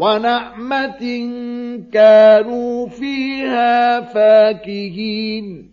ونعمة كانوا فيها فاكهين.